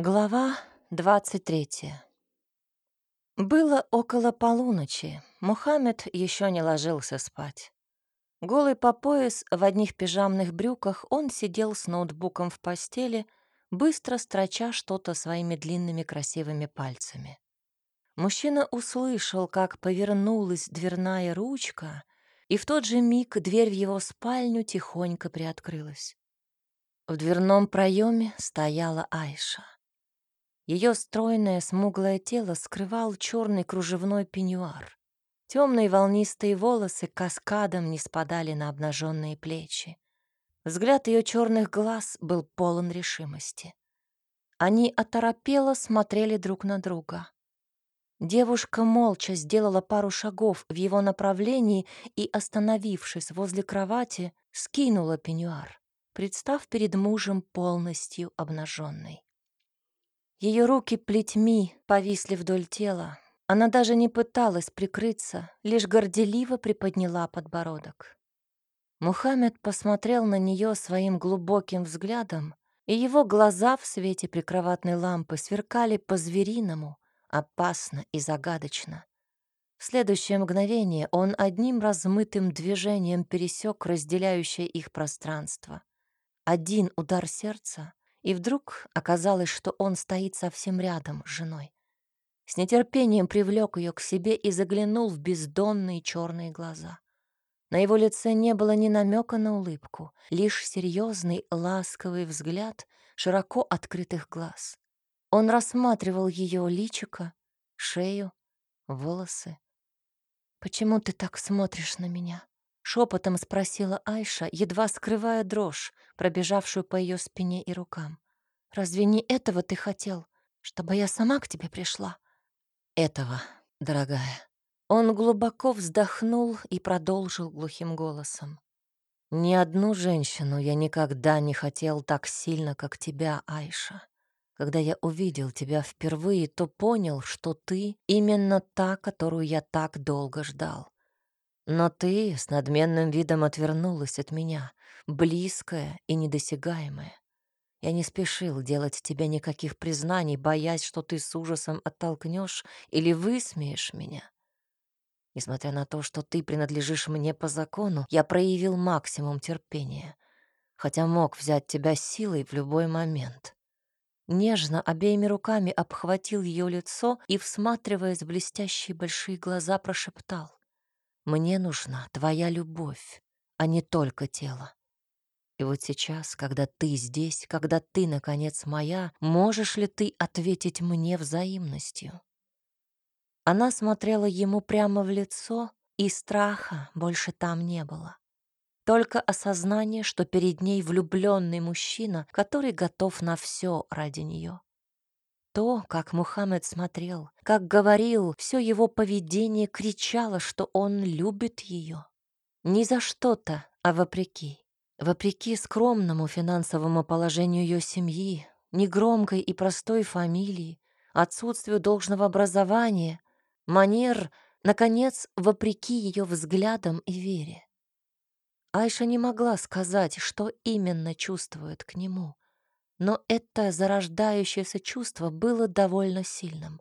Глава 23 Было около полуночи. Мухаммед еще не ложился спать. Голый по пояс, в одних пижамных брюках, он сидел с ноутбуком в постели, быстро строча что-то своими длинными красивыми пальцами. Мужчина услышал, как повернулась дверная ручка, и в тот же миг дверь в его спальню тихонько приоткрылась. В дверном проеме стояла Айша. Ее стройное смуглое тело скрывал черный кружевной пеньюар. Темные волнистые волосы каскадом не спадали на обнаженные плечи. Взгляд ее черных глаз был полон решимости. Они оторопело смотрели друг на друга. Девушка молча сделала пару шагов в его направлении и, остановившись возле кровати, скинула пеньюар, представ перед мужем полностью обнаженной. Ее руки плетьми повисли вдоль тела. Она даже не пыталась прикрыться, лишь горделиво приподняла подбородок. Мухаммед посмотрел на нее своим глубоким взглядом, и его глаза в свете прикроватной лампы сверкали по-звериному, опасно и загадочно. В следующее мгновение он одним размытым движением пересек разделяющее их пространство. Один удар сердца, и вдруг оказалось, что он стоит совсем рядом с женой. С нетерпением привлек ее к себе и заглянул в бездонные черные глаза. На его лице не было ни намека на улыбку, лишь серьезный ласковый взгляд широко открытых глаз. Он рассматривал ее личико, шею, волосы. «Почему ты так смотришь на меня?» — шепотом спросила Айша, едва скрывая дрожь, пробежавшую по ее спине и рукам. «Разве не этого ты хотел, чтобы я сама к тебе пришла?» «Этого, дорогая». Он глубоко вздохнул и продолжил глухим голосом. «Ни одну женщину я никогда не хотел так сильно, как тебя, Айша. Когда я увидел тебя впервые, то понял, что ты именно та, которую я так долго ждал. Но ты с надменным видом отвернулась от меня, близкая и недосягаемая. Я не спешил делать тебе никаких признаний, боясь, что ты с ужасом оттолкнешь или высмеешь меня. Несмотря на то, что ты принадлежишь мне по закону, я проявил максимум терпения, хотя мог взять тебя силой в любой момент. Нежно обеими руками обхватил ее лицо и, всматриваясь в блестящие большие глаза, прошептал. Мне нужна твоя любовь, а не только тело. И вот сейчас, когда ты здесь, когда ты, наконец, моя, можешь ли ты ответить мне взаимностью?» Она смотрела ему прямо в лицо, и страха больше там не было. Только осознание, что перед ней влюбленный мужчина, который готов на все ради нее. То, как Мухаммед смотрел, как говорил, все его поведение кричало, что он любит ее. Не за что-то, а вопреки. Вопреки скромному финансовому положению ее семьи, негромкой и простой фамилии, отсутствию должного образования, манер, наконец, вопреки ее взглядам и вере. Айша не могла сказать, что именно чувствует к нему но это зарождающееся чувство было довольно сильным.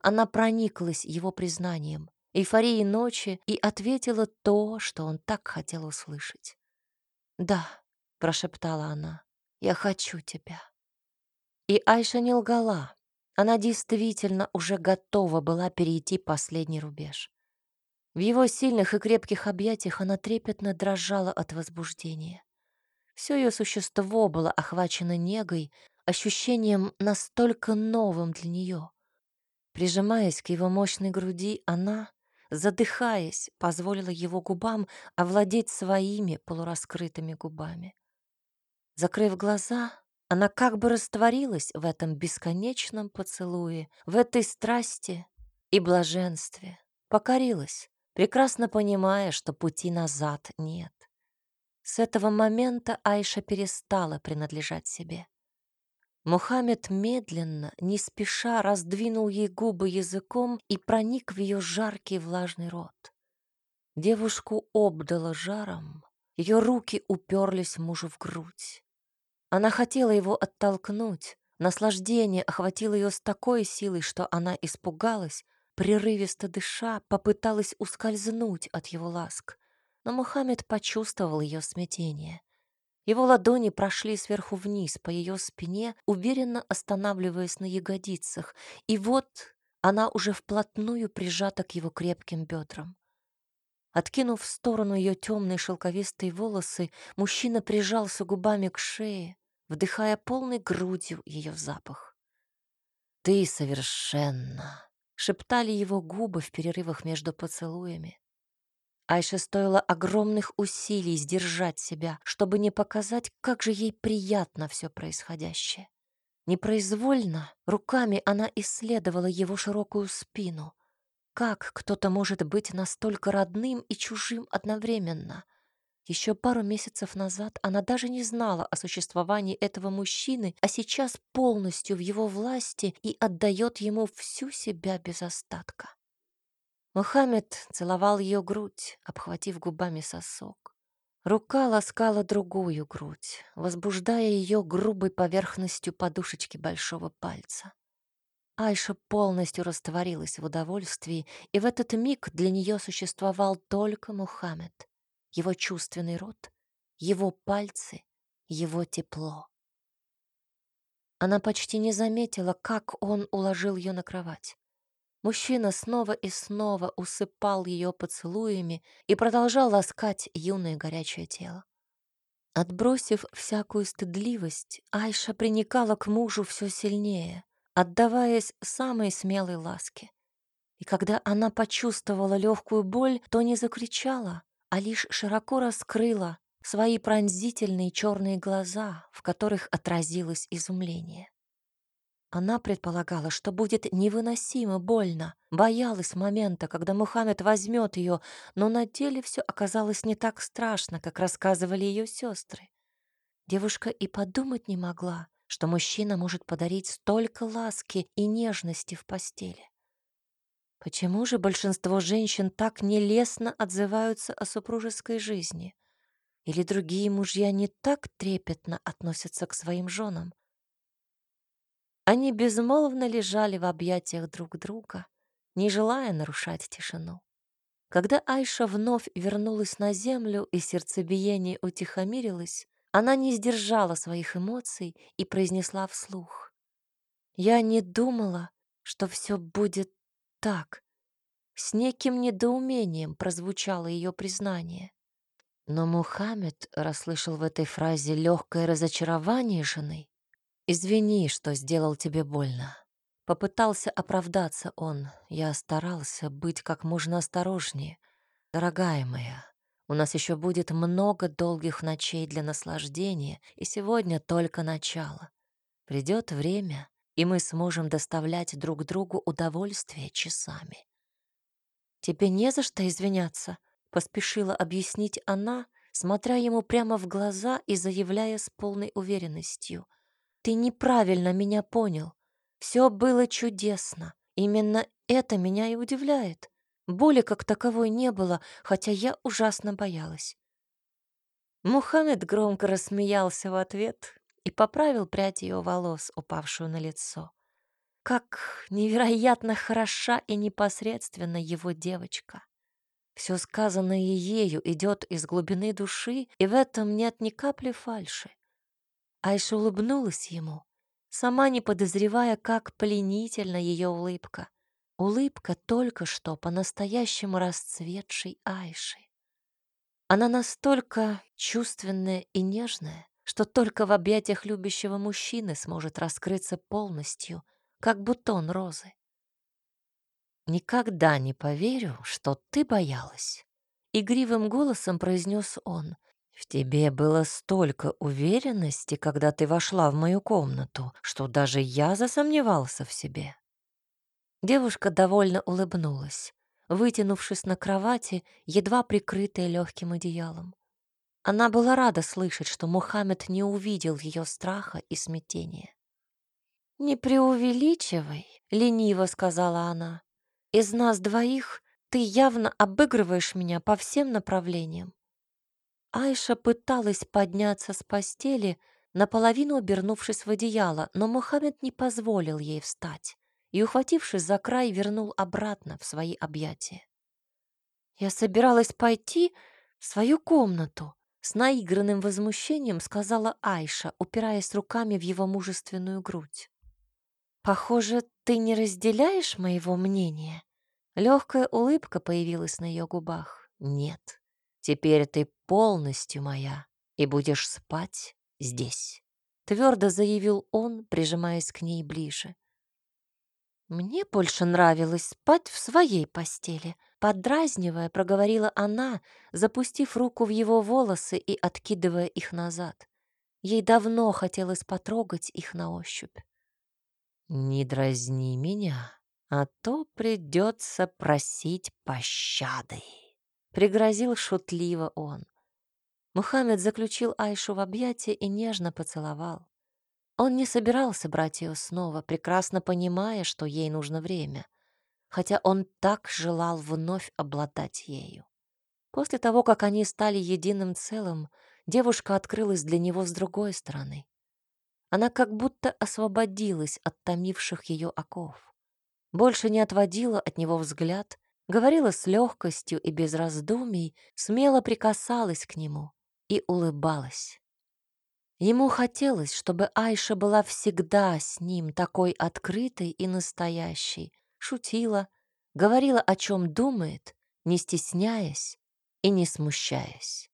Она прониклась его признанием, эйфорией ночи и ответила то, что он так хотел услышать. «Да», — прошептала она, — «я хочу тебя». И Айша не лгала. Она действительно уже готова была перейти последний рубеж. В его сильных и крепких объятиях она трепетно дрожала от возбуждения. Все ее существо было охвачено негой, ощущением настолько новым для нее. Прижимаясь к его мощной груди, она, задыхаясь, позволила его губам овладеть своими полураскрытыми губами. Закрыв глаза, она как бы растворилась в этом бесконечном поцелуе, в этой страсти и блаженстве, покорилась, прекрасно понимая, что пути назад нет. С этого момента Айша перестала принадлежать себе. Мухаммед медленно, не спеша, раздвинул ей губы языком и проник в ее жаркий влажный рот. Девушку обдало жаром, ее руки уперлись мужу в грудь. Она хотела его оттолкнуть, Наслаждение охватило ее с такой силой, что она испугалась, прерывисто дыша, попыталась ускользнуть от его ласк. Но Мухаммед почувствовал ее смятение. Его ладони прошли сверху вниз по ее спине, уверенно останавливаясь на ягодицах, и вот она уже вплотную прижата к его крепким бедрам. Откинув в сторону ее темные шелковистые волосы, мужчина прижался губами к шее, вдыхая полной грудью ее запах. «Ты совершенно!» — шептали его губы в перерывах между поцелуями. Айше стоило огромных усилий сдержать себя, чтобы не показать, как же ей приятно все происходящее. Непроизвольно руками она исследовала его широкую спину, как кто-то может быть настолько родным и чужим одновременно? Еще пару месяцев назад она даже не знала о существовании этого мужчины, а сейчас полностью в его власти и отдает ему всю себя без остатка. Мухаммед целовал ее грудь, обхватив губами сосок. Рука ласкала другую грудь, возбуждая ее грубой поверхностью подушечки большого пальца. Айша полностью растворилась в удовольствии, и в этот миг для нее существовал только Мухаммед, его чувственный рот, его пальцы, его тепло. Она почти не заметила, как он уложил ее на кровать. Мужчина снова и снова усыпал ее поцелуями и продолжал ласкать юное горячее тело. Отбросив всякую стыдливость, Айша приникала к мужу все сильнее, отдаваясь самой смелой ласке. И когда она почувствовала легкую боль, то не закричала, а лишь широко раскрыла свои пронзительные черные глаза, в которых отразилось изумление. Она предполагала, что будет невыносимо больно, боялась момента, когда Мухаммед возьмет ее, но на деле все оказалось не так страшно, как рассказывали ее сестры. Девушка и подумать не могла, что мужчина может подарить столько ласки и нежности в постели. Почему же большинство женщин так нелестно отзываются о супружеской жизни? Или другие мужья не так трепетно относятся к своим женам? Они безмолвно лежали в объятиях друг друга, не желая нарушать тишину. Когда Айша вновь вернулась на землю и сердцебиение утихомирилось, она не сдержала своих эмоций и произнесла вслух. «Я не думала, что все будет так». С неким недоумением прозвучало ее признание. Но Мухаммед расслышал в этой фразе легкое разочарование жены. «Извини, что сделал тебе больно». Попытался оправдаться он. Я старался быть как можно осторожнее. Дорогая моя, у нас еще будет много долгих ночей для наслаждения, и сегодня только начало. Придет время, и мы сможем доставлять друг другу удовольствие часами. «Тебе не за что извиняться», — поспешила объяснить она, смотря ему прямо в глаза и заявляя с полной уверенностью. «Ты неправильно меня понял. Все было чудесно. Именно это меня и удивляет. Боли как таковой не было, хотя я ужасно боялась. Мухаммед громко рассмеялся в ответ и поправил прядь ее волос, упавшую на лицо. Как невероятно хороша и непосредственно его девочка. Все сказанное ею идет из глубины души, и в этом нет ни капли фальши. Айша улыбнулась ему, сама не подозревая, как пленительна ее улыбка. Улыбка только что по-настоящему расцветшей Айши. Она настолько чувственная и нежная, что только в объятиях любящего мужчины сможет раскрыться полностью, как бутон розы. «Никогда не поверю, что ты боялась», — игривым голосом произнес он. «В тебе было столько уверенности, когда ты вошла в мою комнату, что даже я засомневался в себе». Девушка довольно улыбнулась, вытянувшись на кровати, едва прикрытая легким одеялом. Она была рада слышать, что Мухаммед не увидел ее страха и смятения. «Не преувеличивай», — лениво сказала она. «Из нас двоих ты явно обыгрываешь меня по всем направлениям». Айша пыталась подняться с постели, наполовину обернувшись в одеяло, но Мухаммед не позволил ей встать и, ухватившись за край, вернул обратно в свои объятия. «Я собиралась пойти в свою комнату», — с наигранным возмущением сказала Айша, упираясь руками в его мужественную грудь. «Похоже, ты не разделяешь моего мнения?» Легкая улыбка появилась на ее губах. «Нет, теперь ты полностью моя и будешь спать здесь», — твердо заявил он, прижимаясь к ней ближе. «Мне больше нравилось спать в своей постели», — подразнивая, проговорила она, запустив руку в его волосы и откидывая их назад. Ей давно хотелось потрогать их на ощупь. «Не дразни меня», а то придется просить пощады», — пригрозил шутливо он. Мухаммед заключил Айшу в объятия и нежно поцеловал. Он не собирался брать ее снова, прекрасно понимая, что ей нужно время, хотя он так желал вновь обладать ею. После того, как они стали единым целым, девушка открылась для него с другой стороны. Она как будто освободилась от томивших ее оков больше не отводила от него взгляд, говорила с легкостью и без раздумий, смело прикасалась к нему и улыбалась. Ему хотелось, чтобы Айша была всегда с ним такой открытой и настоящей, шутила, говорила, о чем думает, не стесняясь и не смущаясь.